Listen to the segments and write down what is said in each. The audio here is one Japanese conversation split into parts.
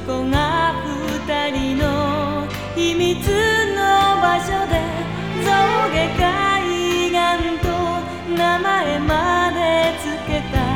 こが二人の秘密の場所で象牙海岸と名前までつけた。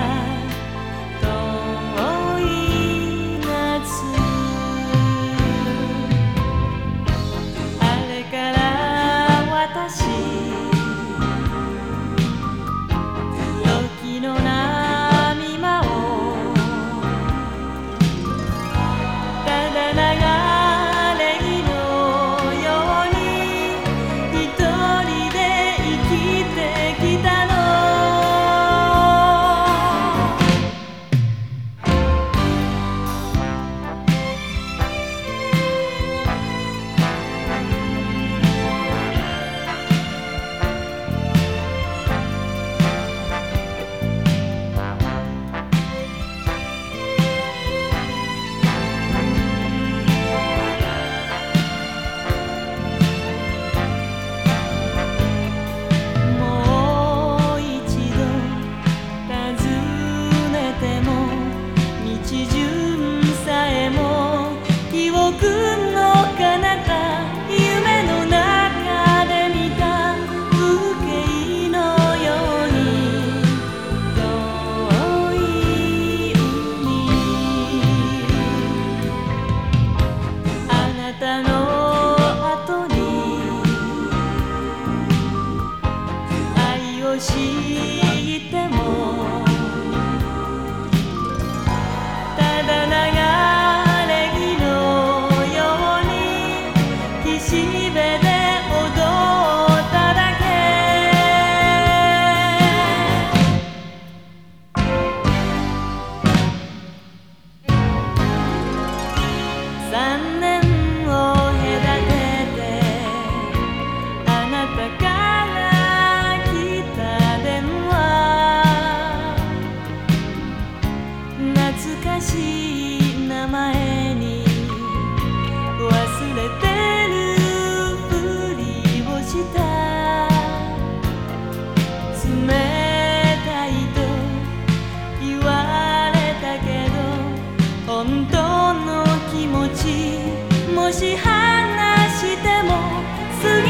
see しい名前に忘れてるふりをした。冷たいと言われたけど本当の気持ちもし話しても過ぎ